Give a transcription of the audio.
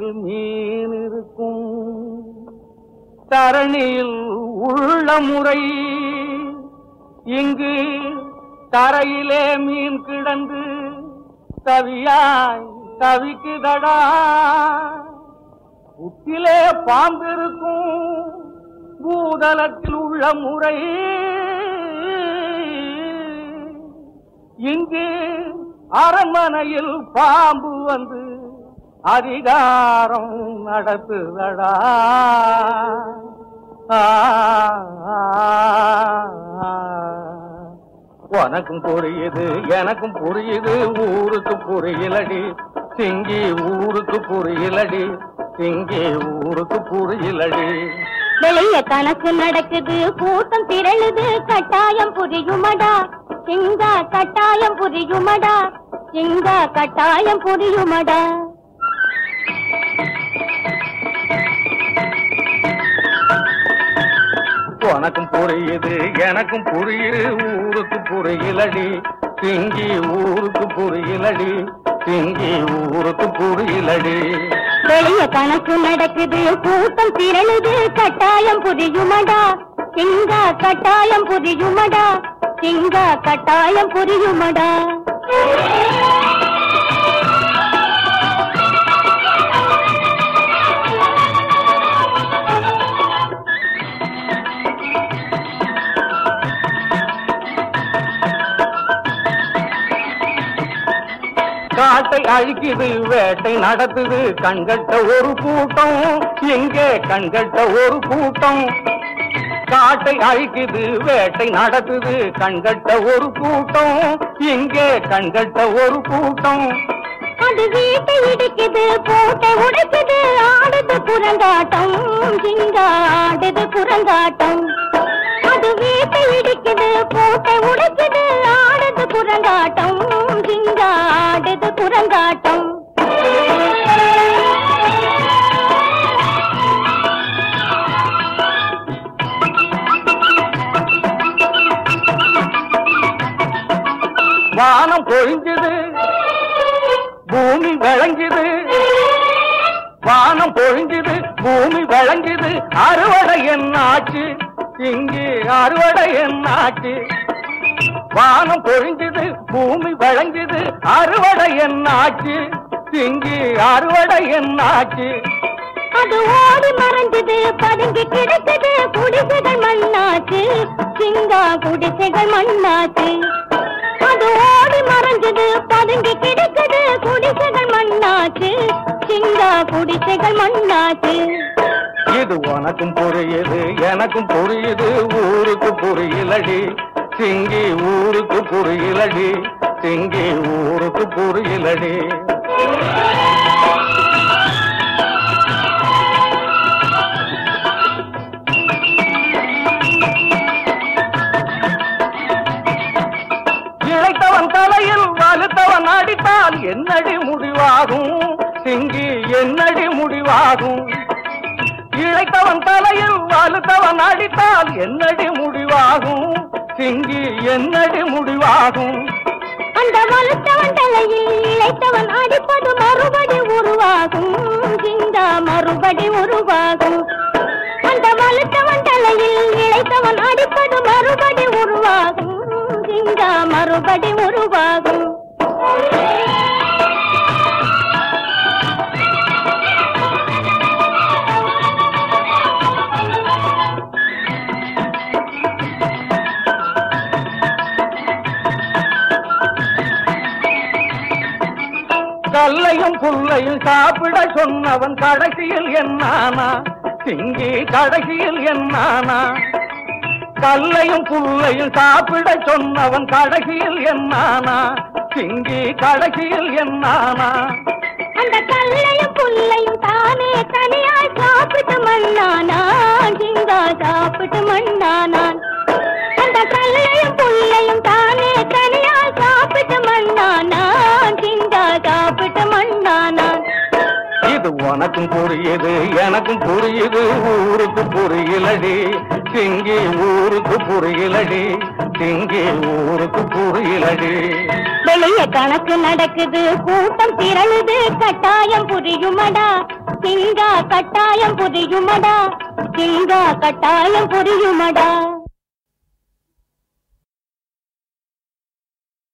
மீன் இருக்கும். தரணியில் உள்ள முறை இங்கு தரையிலே மீன் கிடந்து தவியாய் தவிக்குதடா. புத்திலே பாம்பு இருக்கும். பூதலத்தில் உள்ள முறை இங்கு அரண்மனையில் பாம்பு வந்து அதிகாரம் நடத்துதடா. உனக்கும் புரியுது எனக்கும் புரியுது ஊருக்கு புரியலடி. சிங்கி ஊருக்கு புரியலடி சிங்கி ஊருக்கு புரியலடி. வெளிய கணக்கு நடக்குது கூட்டம் திரளுது கட்டாயம் புரியுமடா. சிங்கா கட்டாயம் புரியுமடா. சிங்கா கட்டாயம் புரியுமடா. உனக்கும் புரியுது எனக்கும் புரியுது ஊருக்கு புரியலடி. திங்கி ஊருக்கு புரியலடி திங்கி ஊருக்கு புரியலடி. பெரிய கணக்கு நடக்குது கூட்டம் திரளுது கட்டாயம் புரியுமடா? சிங்கா கட்டாயம் புரியுமடா? சிங்கா கட்டாயம் புரியுமடா? காட்டை அழிக்குது வேட்டை நடத்துது. கண்கட்ட ஒரு கூட்டம். எங்கே கண்கட்ட ஒரு கூட்டம்? காட்டை அழிக்குது வேட்டை நடத்துது. கண்கட்ட ஒரு கூட்டம். எங்கே கண்கட்ட ஒரு கூட்டம்? அது வீட்டை இடிக்குது போட்டை உடைக்குது. ஆடுது புறங்காட்டம் சிங்கா ஆடுது புறங்காட்டம் அது இடிக்குது போட்டை உடைக்குது. ஆடுது குரங்காட்டம் சிங்கா ஆடுது புறங்காட்டம். வானம் பொழிஞ்சுது பூமி விளங்குது. வானம் பொழிஞ்சுது பூமி விளங்குது. அறுவடை என்னாச்சு? இங்கு அறுவடை என்னாச்சு வானம் பொழிஞ்சுது பூமி விளங்குது அறுவடை என்னாச்சு இங்கு அறுவடை என்னாச்சு அது ஓடி மறைஞ்சது பதுங்கி கிடக்குது குடிசைகள் மண்ணாச்சு சிங்கா குடிசைகள் மண்ணாச்சு அது ஓடி மறைஞ்சது பதுங்கி கிடக்குது குடிசைகள் மண்ணாச்சு சிங்கா குடிசைகள் மண்ணாச்சு இது உனக்கும் புரியுது எனக்கும் புரியுது ஊருக்கு புரியலடி. சிங்கி ஊருக்கு புரியலடி சிங்கி ஊருக்கு புரியலடி. என்னடி முடிவாகும்? சிங்கி என்னடி முடிவாகும்? இழைத்தவன் தலையில் வலுத்தவன் அடித்தால் என்னடி முடிவாகும்? சிங்கி என்னடி முடிவாகும்? அந்த வலுத்தவன் தலையில் இழைத்தவன் அடிப்பது மறுபடி உருவாகும். சிங்கா மறுபடி உருவாகும். அந்த வலுத்தவன் தலையில் இழைத்தவன் அடிப்பது மறுபடி உருவாகும். சிங்கா மறுபடி உருவாகும். கல்லையும் புல்லையும் சாப்பிட சொன்னவன் கடைசியில் என்னானா சிங்கி கடைசியில் என்னானா கல்லையும் புல்லையும் சாப்பிட சொன்னவன் கடைசியில் என்னானா சிங்கி கடைசியில் என்னானா அந்த கல்லையும் புல்லையும் தானே உனக்கும் புரியுது எனக்கும் புரியுது ஊருக்கு புரியலடி சிங்கி ஊருக்கு புரியலடி சிங்கி ஊருக்கு புரியலடி வெளிய கணக்கு நடக்குது கூட்டம் திரளுது கட்டாயம் புரியுமடா. சிங்கா கட்டாயம் புரியுமடா. சிங்கா கட்டாயம் புரியுமடா.